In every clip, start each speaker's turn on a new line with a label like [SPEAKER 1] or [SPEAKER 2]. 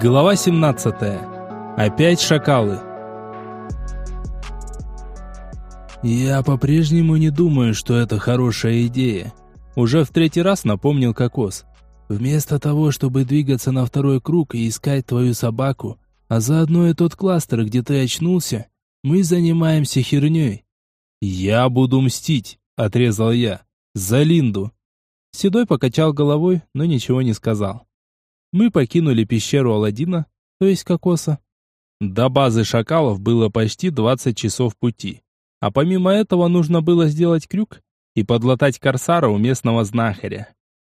[SPEAKER 1] Глава 17. Опять шакалы. Я по-прежнему не думаю, что это хорошая идея. Уже в третий раз напомнил Кокос. Вместо того, чтобы двигаться на второй круг и искать твою собаку, а заодно и тот кластер, где ты очнулся, мы занимаемся херней. Я буду мстить, отрезал я. За Линду. Седой покачал головой, но ничего не сказал. Мы покинули пещеру Аладдина, то есть Кокоса. До базы шакалов было почти 20 часов пути. А помимо этого нужно было сделать крюк и подлатать корсара у местного знахаря.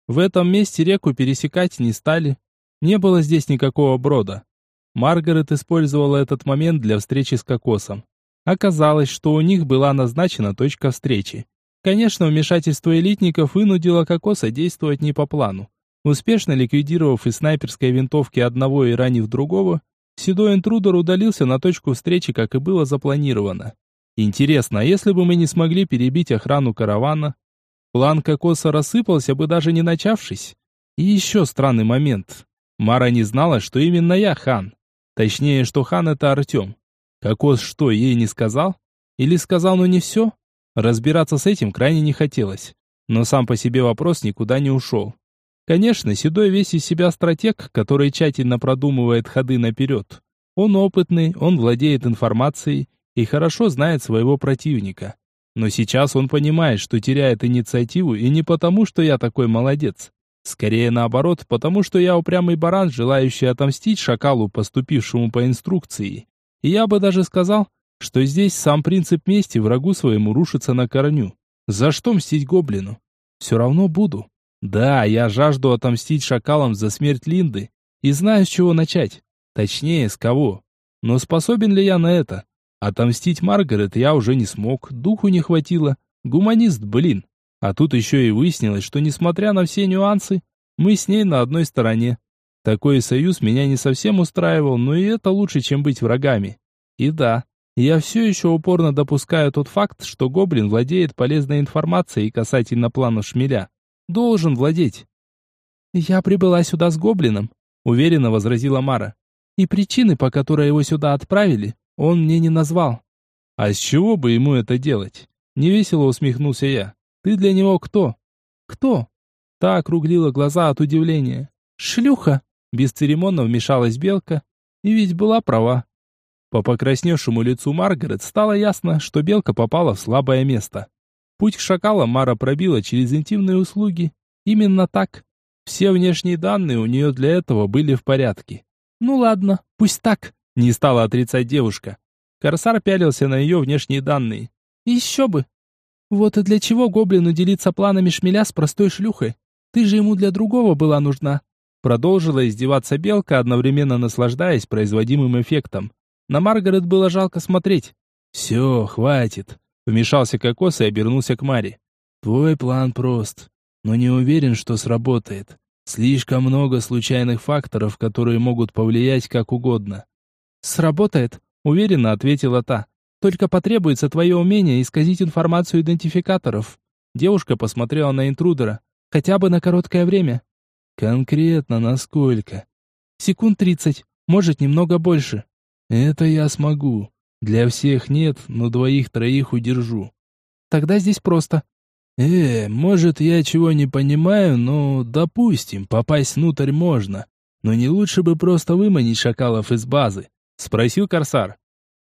[SPEAKER 1] В этом месте реку пересекать не стали. Не было здесь никакого брода. Маргарет использовала этот момент для встречи с Кокосом. Оказалось, что у них была назначена точка встречи. Конечно, вмешательство элитников вынудило Кокоса действовать не по плану. Успешно ликвидировав из снайперской винтовки одного и ранив другого, седой интрудер удалился на точку встречи, как и было запланировано. Интересно, а если бы мы не смогли перебить охрану каравана, план Кокоса рассыпался бы даже не начавшись. И еще странный момент. Мара не знала, что именно я хан. Точнее, что хан это Артем. Кокос что, ей не сказал? Или сказал, но не все? Разбираться с этим крайне не хотелось. Но сам по себе вопрос никуда не ушел. Конечно, Седой весь из себя стратег, который тщательно продумывает ходы наперед. Он опытный, он владеет информацией и хорошо знает своего противника. Но сейчас он понимает, что теряет инициативу и не потому, что я такой молодец. Скорее наоборот, потому что я упрямый баран, желающий отомстить шакалу, поступившему по инструкции. И я бы даже сказал, что здесь сам принцип мести врагу своему рушится на корню. За что мстить гоблину? Все равно буду. Да, я жажду отомстить шакалам за смерть Линды и знаю, с чего начать. Точнее, с кого. Но способен ли я на это? Отомстить Маргарет я уже не смог, духу не хватило. Гуманист, блин. А тут еще и выяснилось, что несмотря на все нюансы, мы с ней на одной стороне. Такой союз меня не совсем устраивал, но и это лучше, чем быть врагами. И да, я все еще упорно допускаю тот факт, что Гоблин владеет полезной информацией касательно планов Шмеля. Должен владеть. Я прибыла сюда с гоблином, уверенно возразила Мара. И причины, по которой его сюда отправили, он мне не назвал. А с чего бы ему это делать? Невесело усмехнулся я. Ты для него кто? Кто? Та округлила глаза от удивления. Шлюха! Бесцеремонно вмешалась белка. И ведь была права. По покрасневшему лицу Маргарет стало ясно, что белка попала в слабое место. Путь к шакалам Мара пробила через интимные услуги. Именно так. Все внешние данные у нее для этого были в порядке. Ну ладно, пусть так, не стала отрицать девушка. Корсар пялился на ее внешние данные. Еще бы. Вот и для чего гоблину делиться планами шмеля с простой шлюхой? Ты же ему для другого была нужна. Продолжила издеваться белка, одновременно наслаждаясь производимым эффектом. На Маргарет было жалко смотреть. «Все, хватит. Вмешался Кокос и обернулся к Маре. «Твой план прост, но не уверен, что сработает. Слишком много случайных факторов, которые могут повлиять как угодно». «Сработает», — уверенно ответила та. «Только потребуется твое умение исказить информацию идентификаторов». Девушка посмотрела на интрудера. «Хотя бы на короткое время». «Конкретно насколько?» «Секунд тридцать, может, немного больше». «Это я смогу. Для всех нет, но двоих-троих удержу. Тогда здесь просто. Э, может, я чего не понимаю, но, допустим, попасть внутрь можно. Но не лучше бы просто выманить шакалов из базы? Спросил Корсар.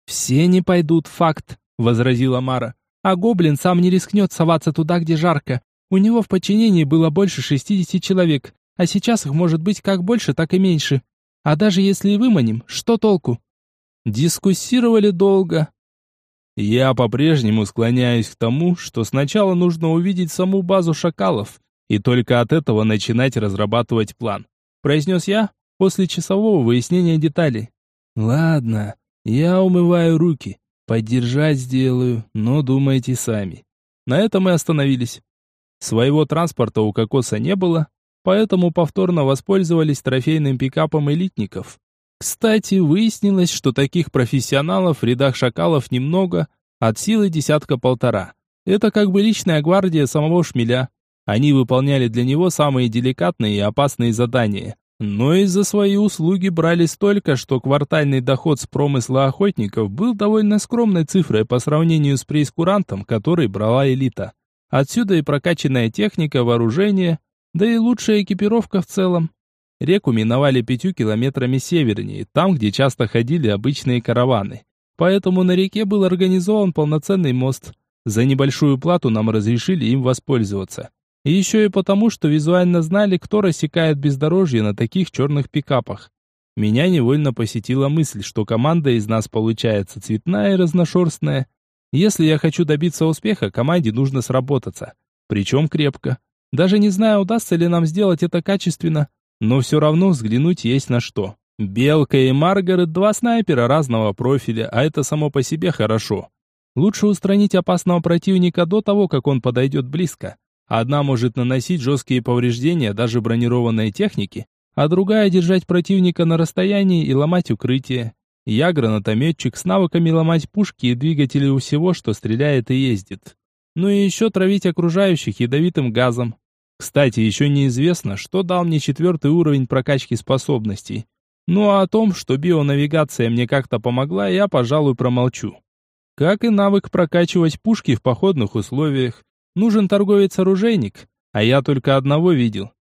[SPEAKER 1] Все не пойдут, факт, возразила Мара. А гоблин сам не рискнет соваться туда, где жарко. У него в подчинении было больше шестидесяти человек, а сейчас их может быть как больше, так и меньше. А даже если и выманим, что толку? Дискуссировали долго. Я по-прежнему склоняюсь к тому, что сначала нужно увидеть саму базу шакалов, и только от этого начинать разрабатывать план, произнес я после часового выяснения деталей. Ладно, я умываю руки, поддержать сделаю, но думайте сами. На этом мы остановились. Своего транспорта у Кокоса не было, поэтому повторно воспользовались трофейным пикапом элитников. Кстати, выяснилось, что таких профессионалов в рядах шакалов немного, от силы десятка-полтора. Это как бы личная гвардия самого шмеля. Они выполняли для него самые деликатные и опасные задания. Но и за свои услуги брали столько, что квартальный доход с промысла охотников был довольно скромной цифрой по сравнению с прейскурантом, который брала элита. Отсюда и прокачанная техника, вооружение, да и лучшая экипировка в целом. Реку миновали пятью километрами севернее, там, где часто ходили обычные караваны. Поэтому на реке был организован полноценный мост. За небольшую плату нам разрешили им воспользоваться. И еще и потому, что визуально знали, кто рассекает бездорожье на таких черных пикапах. Меня невольно посетила мысль, что команда из нас получается цветная и разношерстная. Если я хочу добиться успеха, команде нужно сработаться. Причем крепко. Даже не знаю, удастся ли нам сделать это качественно, но все равно взглянуть есть на что. Белка и Маргарет – два снайпера разного профиля, а это само по себе хорошо. Лучше устранить опасного противника до того, как он подойдет близко. Одна может наносить жесткие повреждения даже бронированной технике, а другая держать противника на расстоянии и ломать укрытие. Я гранатометчик с навыками ломать пушки и двигатели у всего, что стреляет и ездит. Ну и еще травить окружающих ядовитым газом. Кстати, еще неизвестно, что дал мне четвертый уровень прокачки способностей. Ну а о том, что бионавигация мне как-то помогла, я, пожалуй, промолчу. Как и навык прокачивать пушки в походных условиях, Нужен торговец-оружейник, а я только одного видел.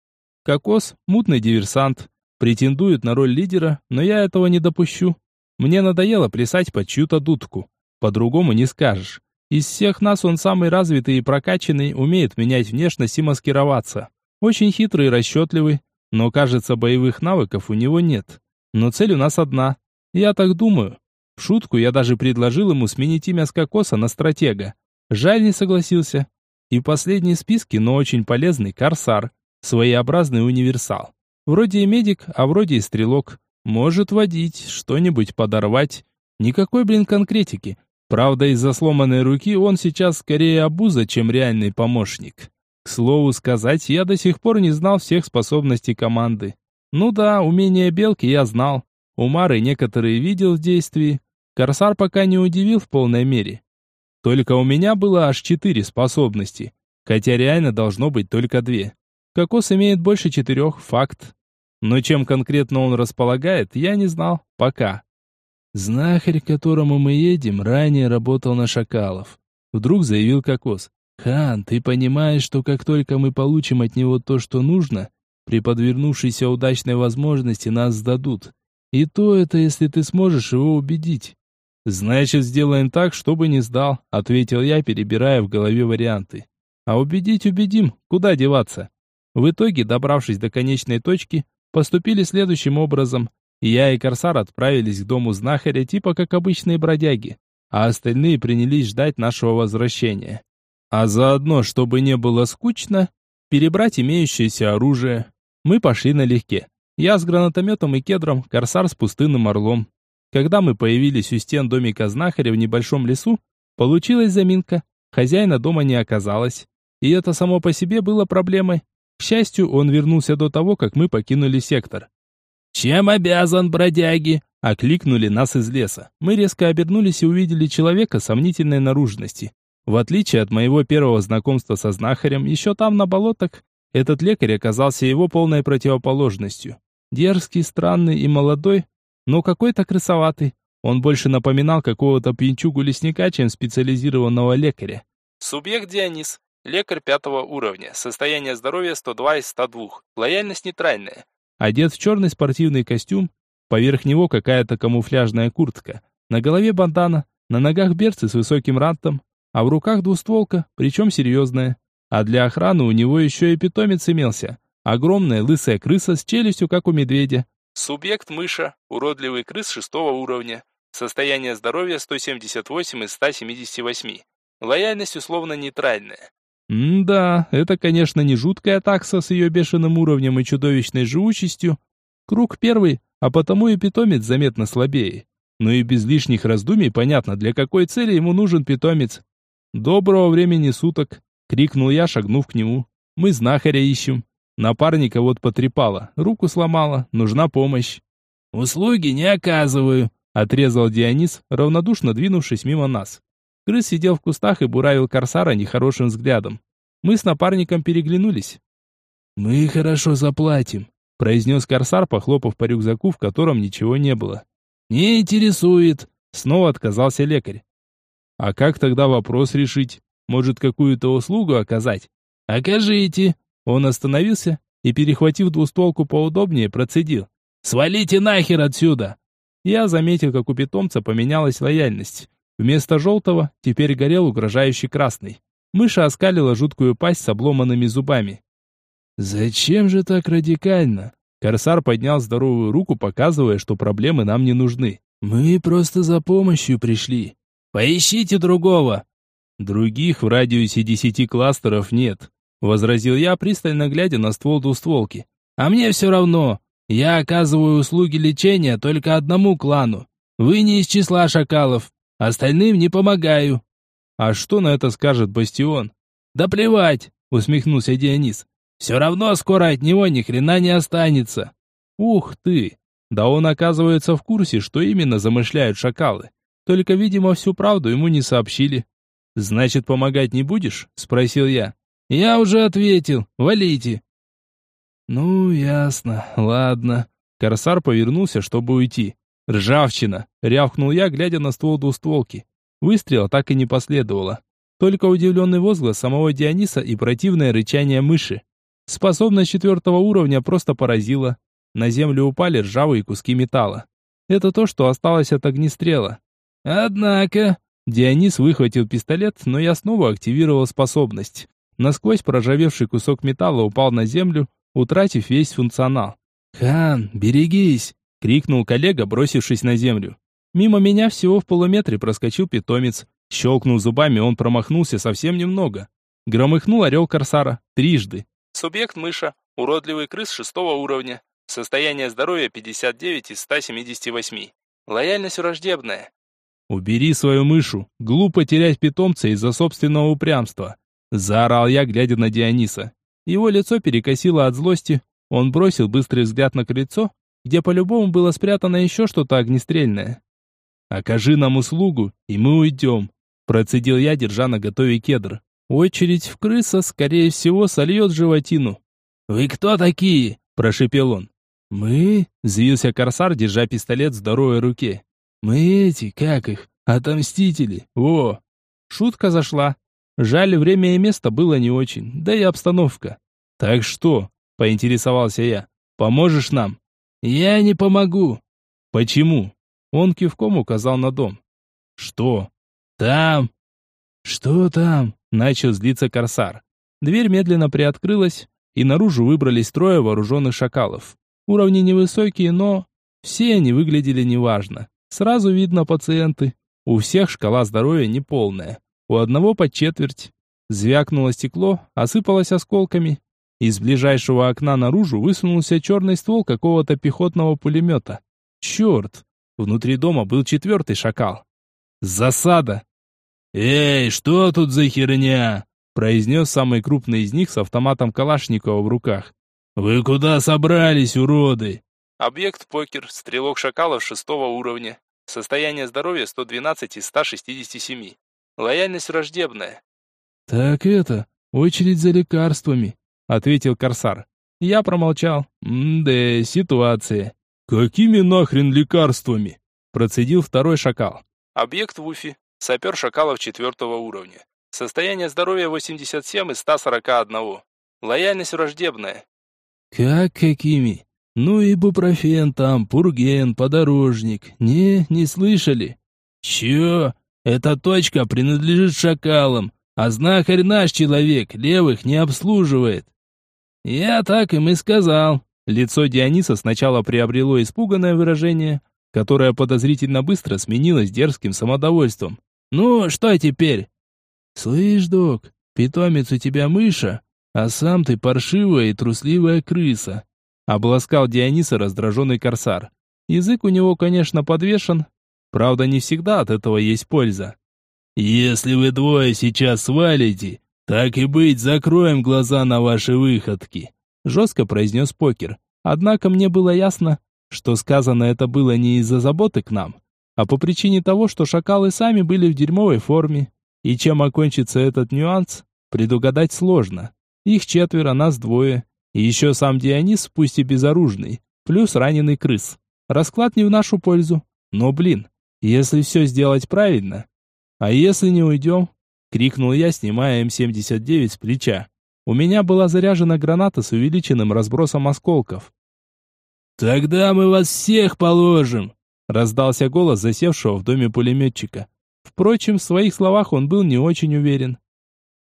[SPEAKER 1] Кокос – мутный диверсант, претендует на роль лидера, но я этого не допущу. Мне надоело плясать под чью-то дудку. По-другому не скажешь. Из всех нас он самый развитый и прокачанный, умеет менять внешность и маскироваться. Очень хитрый и расчетливый, но, кажется, боевых навыков у него нет. Но цель у нас одна. Я так думаю. В шутку я даже предложил ему сменить имя с на Стратега. Жаль, не согласился. И последний в списке, но очень полезный, Корсар. Своеобразный универсал. Вроде и медик, а вроде и стрелок. Может водить, что-нибудь подорвать. Никакой, блин, конкретики. Правда, из-за сломанной руки он сейчас скорее обуза, чем реальный помощник. К слову сказать, я до сих пор не знал всех способностей команды. Ну да, умения белки я знал. У Мары некоторые видел в действии. Корсар пока не удивил в полной мере. Только у меня было аж четыре способности, хотя реально должно быть только две. Кокос имеет больше четырех, факт. Но чем конкретно он располагает, я не знал, пока. Знахарь, к которому мы едем, ранее работал на шакалов. Вдруг заявил Кокос. «Хан, ты понимаешь, что как только мы получим от него то, что нужно, при подвернувшейся удачной возможности нас сдадут. И то это, если ты сможешь его убедить. «Значит, сделаем так, чтобы не сдал», — ответил я, перебирая в голове варианты. «А убедить убедим, куда деваться?» В итоге, добравшись до конечной точки, поступили следующим образом. Я и Корсар отправились к дому знахаря, типа как обычные бродяги, а остальные принялись ждать нашего возвращения. А заодно, чтобы не было скучно, перебрать имеющееся оружие. Мы пошли налегке. Я с гранатометом и кедром, Корсар с пустынным орлом. Когда мы появились у стен домика знахаря в небольшом лесу, получилась заминка. Хозяина дома не оказалось. И это само по себе было проблемой. К счастью, он вернулся до того, как мы покинули сектор. «Чем обязан, бродяги?» – окликнули нас из леса. Мы резко обернулись и увидели человека сомнительной наружности. В отличие от моего первого знакомства со знахарем, еще там на болотах, этот лекарь оказался его полной противоположностью. Дерзкий, странный и молодой, но какой-то красоватый. Он больше напоминал какого-то пьянчугу-лесника, чем специализированного лекаря. Субъект Дионис. Лекарь пятого уровня. Состояние здоровья 102 из 102. Лояльность нейтральная. Одет в черный спортивный костюм. Поверх него какая-то камуфляжная куртка. На голове бандана. На ногах берцы с высоким рантом. А в руках двустволка, причем серьезная. А для охраны у него еще и питомец имелся. Огромная лысая крыса с челюстью, как у медведя. Субъект мыша, уродливый крыс шестого уровня. Состояние здоровья 178 из 178. Лояльность условно нейтральная. М-да, это, конечно, не жуткая такса с ее бешеным уровнем и чудовищной живучестью. Круг первый, а потому и питомец заметно слабее. Но и без лишних раздумий понятно, для какой цели ему нужен питомец. «Доброго времени суток!» — крикнул я, шагнув к нему. «Мы знахаря ищем». Напарника вот потрепала, руку сломала, нужна помощь. «Услуги не оказываю», — отрезал Дионис, равнодушно двинувшись мимо нас. Крыс сидел в кустах и буравил корсара нехорошим взглядом. Мы с напарником переглянулись. «Мы хорошо заплатим», произнес корсар, похлопав по рюкзаку, в котором ничего не было. «Не интересует», — снова отказался лекарь. «А как тогда вопрос решить? Может, какую-то услугу оказать?» «Окажите!» Он остановился и, перехватив двустволку поудобнее, процедил. «Свалите нахер отсюда!» Я заметил, как у питомца поменялась лояльность. Вместо желтого теперь горел угрожающий красный. Мыша оскалила жуткую пасть с обломанными зубами. «Зачем же так радикально?» Корсар поднял здоровую руку, показывая, что проблемы нам не нужны. «Мы просто за помощью пришли. Поищите другого!» «Других в радиусе десяти кластеров нет», — возразил я, пристально глядя на ствол двустволки. «А мне все равно. Я оказываю услуги лечения только одному клану. Вы не из числа шакалов. Остальным не помогаю». «А что на это скажет Бастион?» «Да плевать», — усмехнулся Дионис. «Все равно скоро от него ни хрена не останется». «Ух ты! Да он оказывается в курсе, что именно замышляют шакалы. Только, видимо, всю правду ему не сообщили». «Значит, помогать не будешь?» — спросил я. «Я уже ответил. Валите». «Ну, ясно. Ладно». Корсар повернулся, чтобы уйти. «Ржавчина!» — рявкнул я, глядя на ствол двустволки. Выстрела так и не последовало. Только удивленный возглас самого Диониса и противное рычание мыши. Способность четвертого уровня просто поразила. На землю упали ржавые куски металла. Это то, что осталось от огнестрела. Однако... Дионис выхватил пистолет, но я снова активировал способность. Насквозь проржавевший кусок металла упал на землю, утратив весь функционал. «Хан, берегись!» — крикнул коллега, бросившись на землю. Мимо меня всего в полуметре проскочил питомец. Щелкнув зубами, он промахнулся совсем немного. Громыхнул орел корсара. Трижды. Субъект мыша. Уродливый крыс шестого уровня. Состояние здоровья 59 из 178. Лояльность враждебная. «Убери свою мышу. Глупо терять питомца из-за собственного упрямства». Заорал я, глядя на Диониса. Его лицо перекосило от злости. Он бросил быстрый взгляд на крыльцо где по-любому было спрятано еще что-то огнестрельное. «Окажи нам услугу, и мы уйдем», – процедил я, держа на готове кедр. Очередь в крыса, скорее всего, сольет животину. «Вы кто такие?» – прошепел он. «Мы?» – взвился корсар, держа пистолет в здоровой руке. «Мы эти, как их, отомстители, во!» Шутка зашла. Жаль, время и место было не очень, да и обстановка. «Так что?» – поинтересовался я. «Поможешь нам?» «Я не помогу». «Почему?» Он кивком указал на дом. «Что?» «Там». «Что там?» Начал злиться корсар. Дверь медленно приоткрылась, и наружу выбрались трое вооруженных шакалов. Уровни невысокие, но... Все они выглядели неважно. Сразу видно пациенты. У всех шкала здоровья неполная. У одного под четверть. Звякнуло стекло, осыпалось осколками. Из ближайшего окна наружу высунулся черный ствол какого-то пехотного пулемета. Черт! Внутри дома был четвертый шакал. Засада! «Эй, что тут за херня?» произнес самый крупный из них с автоматом Калашникова в руках. «Вы куда собрались, уроды?» Объект покер, стрелок шакалов шестого уровня. Состояние здоровья 112 из 167. Лояльность враждебная. «Так это, очередь за лекарствами», ответил Корсар. Я промолчал. М-да, ситуация. Какими нахрен лекарствами? Процедил второй шакал. Объект в Уфе. Сапер шакалов четвертого уровня. Состояние здоровья 87 из 141. Лояльность враждебная. Как какими? Ну и бупрофен там, пурген, подорожник. Не, не слышали? Чё? Эта точка принадлежит шакалам, а знахарь наш человек, левых не обслуживает. «Я так им и сказал». Лицо Диониса сначала приобрело испуганное выражение, которое подозрительно быстро сменилось дерзким самодовольством. «Ну, что теперь?» «Слышь, док, питомец у тебя мыша, а сам ты паршивая и трусливая крыса», обласкал Диониса раздраженный корсар. Язык у него, конечно, подвешен, правда, не всегда от этого есть польза. «Если вы двое сейчас свалите, «Так и быть, закроем глаза на ваши выходки», — жестко произнес покер. Однако мне было ясно, что сказано это было не из-за заботы к нам, а по причине того, что шакалы сами были в дерьмовой форме. И чем окончится этот нюанс, предугадать сложно. Их четверо, нас двое. И еще сам Дионис, пусть и безоружный, плюс раненый крыс. Расклад не в нашу пользу. Но, блин, если все сделать правильно. А если не уйдем? Крикнул я, снимая М-79 с плеча. У меня была заряжена граната с увеличенным разбросом осколков. «Тогда мы вас всех положим!» Раздался голос засевшего в доме пулеметчика. Впрочем, в своих словах он был не очень уверен.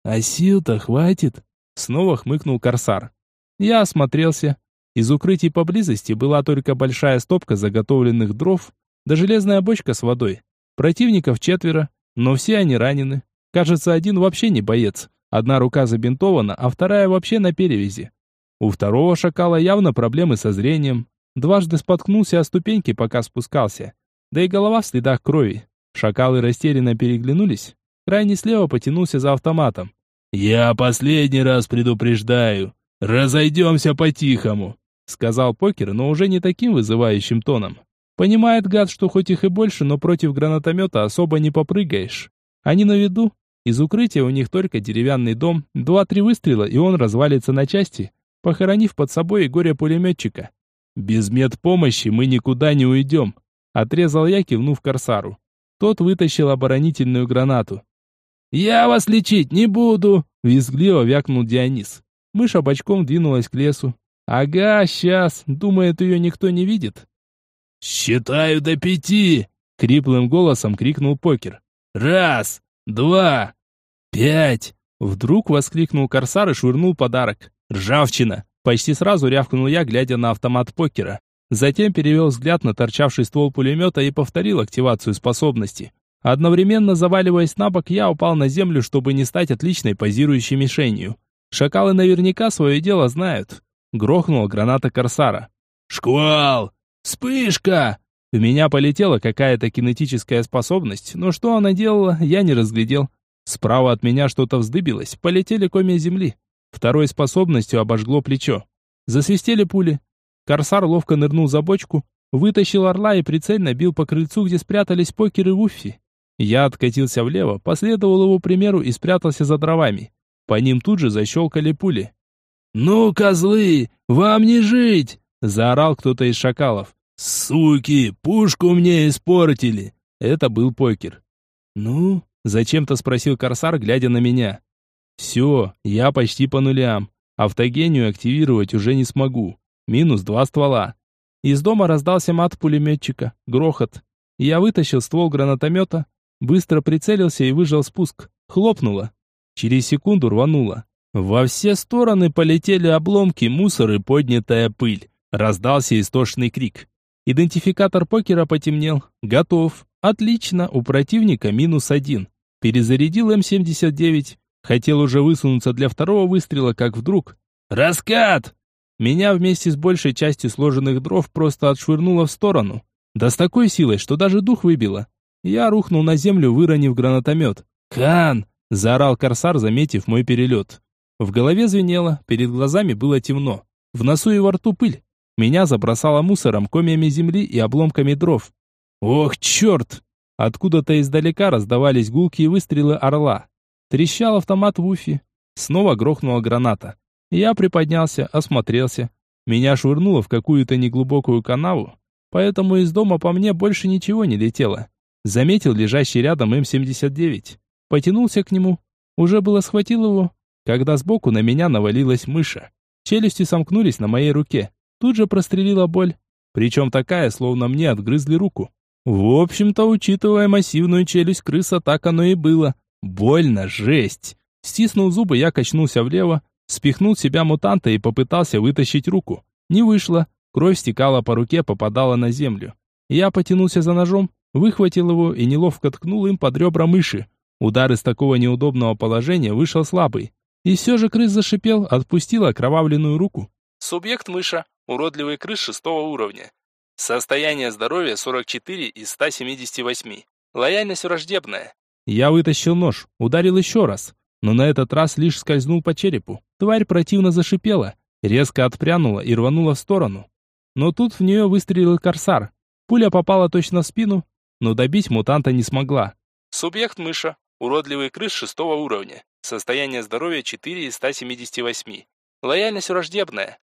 [SPEAKER 1] «А сил-то хватит?» Снова хмыкнул Корсар. Я осмотрелся. Из укрытий поблизости была только большая стопка заготовленных дров, да железная бочка с водой. Противников четверо, но все они ранены. Кажется, один вообще не боец. Одна рука забинтована, а вторая вообще на перевязи. У второго шакала явно проблемы со зрением. Дважды споткнулся о ступеньки, пока спускался. Да и голова в следах крови. Шакалы растерянно переглянулись. Крайне слева потянулся за автоматом. «Я последний раз предупреждаю. Разойдемся по-тихому», сказал покер, но уже не таким вызывающим тоном. Понимает гад, что хоть их и больше, но против гранатомета особо не попрыгаешь. Они на виду, из укрытия у них только деревянный дом, два-три выстрела, и он развалится на части, похоронив под собой и горе-пулеметчика. «Без медпомощи мы никуда не уйдем», — отрезал я, кивнув корсару. Тот вытащил оборонительную гранату. «Я вас лечить не буду!» — визгливо вякнул Дионис. Мыша бочком двинулась к лесу. «Ага, сейчас. Думает, ее никто не видит». «Считаю до пяти!» — криплым голосом крикнул покер. «Раз! Два, пять!» Вдруг воскликнул корсар и швырнул подарок. «Ржавчина!» Почти сразу рявкнул я, глядя на автомат покера. Затем перевел взгляд на торчавший ствол пулемета и повторил активацию способности. Одновременно заваливаясь на бок, я упал на землю, чтобы не стать отличной позирующей мишенью. Шакалы наверняка свое дело знают. Грохнула граната корсара. «Шквал! Вспышка!» В меня полетела какая-то кинетическая способность, но что она делала, я не разглядел. Справа от меня что-то вздыбилось, полетели комья земли. Второй способностью обожгло плечо. Засвистели пули. Корсар ловко нырнул за бочку, вытащил орла и прицельно бил по крыльцу, где спрятались покеры и Вуффи. Я откатился влево, последовал его примеру и спрятался за дровами. По ним тут же защелкали пули. «Ну, козлы, вам не жить!» — заорал кто-то из шакалов. «Суки, пушку мне испортили!» Это был покер. «Ну?» — зачем-то спросил Корсар, глядя на меня. «Все, я почти по нулям. Автогению активировать уже не смогу. Минус два ствола». Из дома раздался мат пулеметчика, грохот. Я вытащил ствол гранатомета, быстро прицелился и выжал спуск. Хлопнуло. Через секунду рвануло. Во все стороны полетели обломки, мусор и поднятая пыль. Раздался истошный крик. Идентификатор покера потемнел. Готов. Отлично, у противника минус один. Перезарядил М79. Хотел уже высунуться для второго выстрела, как вдруг... «Раскат!» Меня вместе с большей частью сложенных дров просто отшвырнуло в сторону. Да с такой силой, что даже дух выбило. Я рухнул на землю, выронив гранатомет. «Кан!» – заорал корсар, заметив мой перелет. В голове звенело, перед глазами было темно. В носу и во рту пыль. Меня забросало мусором, комьями земли и обломками дров. Ох, черт! Откуда-то издалека раздавались гулкие выстрелы орла. Трещал автомат в уфе. Снова грохнула граната. Я приподнялся, осмотрелся. Меня швырнуло в какую-то неглубокую канаву, поэтому из дома по мне больше ничего не летело. Заметил лежащий рядом М-79. Потянулся к нему. Уже было схватил его, когда сбоку на меня навалилась мыша. Челюсти сомкнулись на моей руке. Тут же прострелила боль. Причем такая, словно мне отгрызли руку. В общем-то, учитывая массивную челюсть крыса, так оно и было. Больно, жесть. Стиснув зубы, я качнулся влево, спихнул себя мутанта и попытался вытащить руку. Не вышло. Кровь стекала по руке, попадала на землю. Я потянулся за ножом, выхватил его и неловко ткнул им под ребра мыши. Удар из такого неудобного положения вышел слабый. И все же крыс зашипел, отпустил окровавленную руку. Субъект мыша. Уродливый крыс шестого уровня. Состояние здоровья 44 из 178. Лояльность враждебная. Я вытащил нож, ударил еще раз, но на этот раз лишь скользнул по черепу. Тварь противно зашипела, резко отпрянула и рванула в сторону. Но тут в нее выстрелил корсар. Пуля попала точно в спину, но добить мутанта не смогла. Субъект мыша. Уродливый крыс шестого уровня. Состояние здоровья 4 из 178.
[SPEAKER 2] Лояльность враждебная.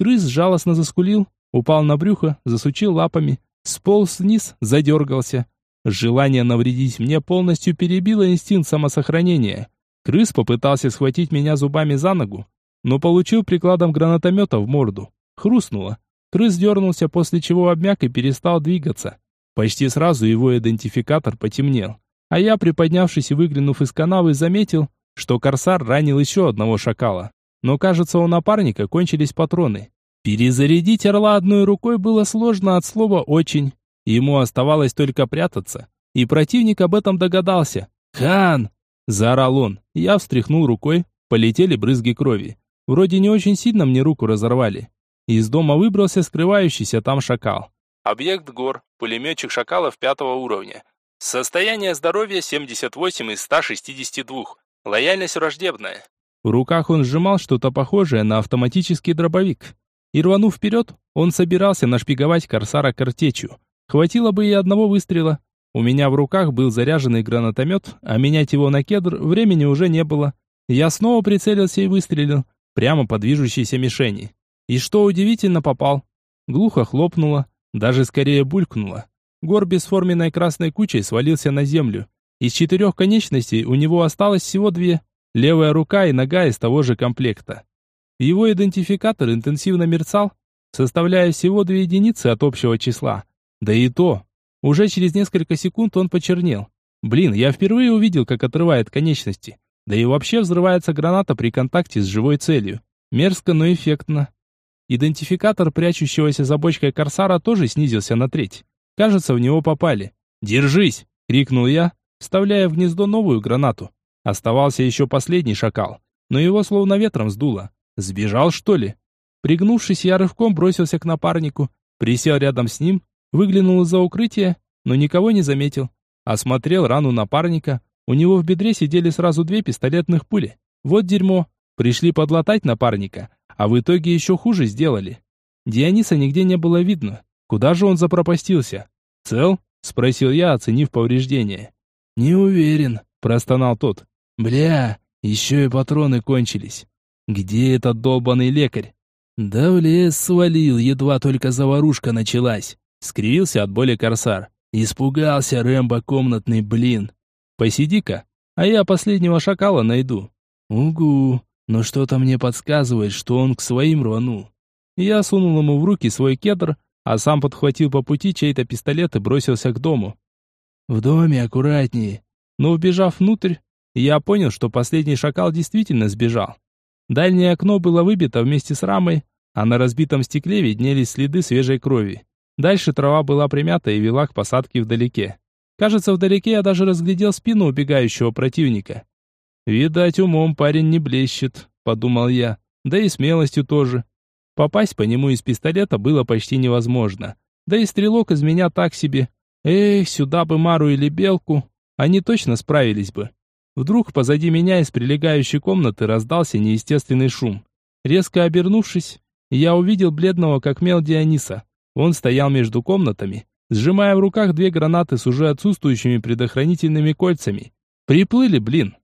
[SPEAKER 1] Крыс жалостно заскулил, упал на брюхо, засучил лапами, сполз вниз, задергался. Желание навредить мне полностью перебило инстинкт самосохранения. Крыс попытался схватить меня зубами за ногу, но получил прикладом гранатомета в морду. Хрустнуло. Крыс дернулся, после чего обмяк и перестал двигаться. Почти сразу его идентификатор потемнел. А я, приподнявшись и выглянув из канавы, заметил, что корсар ранил еще одного шакала. Но, кажется, у напарника кончились патроны. Перезарядить орла одной рукой было сложно от слова «очень». Ему оставалось только прятаться. И противник об этом догадался. «Хан!» – заорал он. Я встряхнул рукой, полетели брызги крови. Вроде не очень сильно мне руку разорвали. Из дома выбрался скрывающийся там шакал.
[SPEAKER 2] Объект ГОР, пулеметчик шакалов пятого уровня. Состояние здоровья 78 из 162. Лояльность враждебная.
[SPEAKER 1] В руках он сжимал что-то похожее на автоматический дробовик. И рванув вперед, он собирался нашпиговать корсара картечью. Хватило бы и одного выстрела. У меня в руках был заряженный гранатомет, а менять его на кедр времени уже не было. Я снова прицелился и выстрелил, прямо по движущейся мишени. И что удивительно, попал. Глухо хлопнуло, даже скорее булькнуло. Гор бесформенной красной кучей свалился на землю. Из четырех конечностей у него осталось всего две. Левая рука и нога из того же комплекта. Его идентификатор интенсивно мерцал, составляя всего две единицы от общего числа. Да и то. Уже через несколько секунд он почернел. Блин, я впервые увидел, как отрывает конечности. Да и вообще взрывается граната при контакте с живой целью. Мерзко, но эффектно. Идентификатор прячущегося за бочкой корсара тоже снизился на треть. Кажется, в него попали. «Держись!» — крикнул я, вставляя в гнездо новую гранату. Оставался еще последний шакал, но его словно ветром сдуло. Сбежал, что ли? Пригнувшись, я рывком бросился к напарнику, присел рядом с ним, выглянул из-за укрытия, но никого не заметил. Осмотрел рану напарника. У него в бедре сидели сразу две пистолетных пули. Вот дерьмо. Пришли подлатать напарника, а в итоге еще хуже сделали. Диониса нигде не было видно. Куда же он запропастился? Цел? Спросил я, оценив повреждения. Не уверен, простонал тот. Бля, еще и патроны кончились. Где этот долбанный лекарь? Да в лес свалил, едва только заварушка началась. Скривился от боли корсар. Испугался Рэмбо комнатный, блин. Посиди-ка, а я последнего шакала найду. Угу. Но что-то мне подсказывает, что он к своим рванул. Я сунул ему в руки свой кедр, а сам подхватил по пути чей-то пистолет и бросился к дому. В доме аккуратнее. Но убежав внутрь, я понял, что последний шакал действительно сбежал. Дальнее окно было выбито вместе с рамой, а на разбитом стекле виднелись следы свежей крови. Дальше трава была примята и вела к посадке вдалеке. Кажется, вдалеке я даже разглядел спину убегающего противника. «Видать, умом парень не блещет», — подумал я. Да и смелостью тоже. Попасть по нему из пистолета было почти невозможно. Да и стрелок из меня так себе. Эх, сюда бы Мару или Белку. Они точно справились бы. Вдруг позади меня из прилегающей комнаты раздался неестественный шум. Резко обернувшись, я увидел бледного как мел Диониса. Он стоял между комнатами, сжимая в руках две гранаты с уже отсутствующими предохранительными кольцами. Приплыли, блин.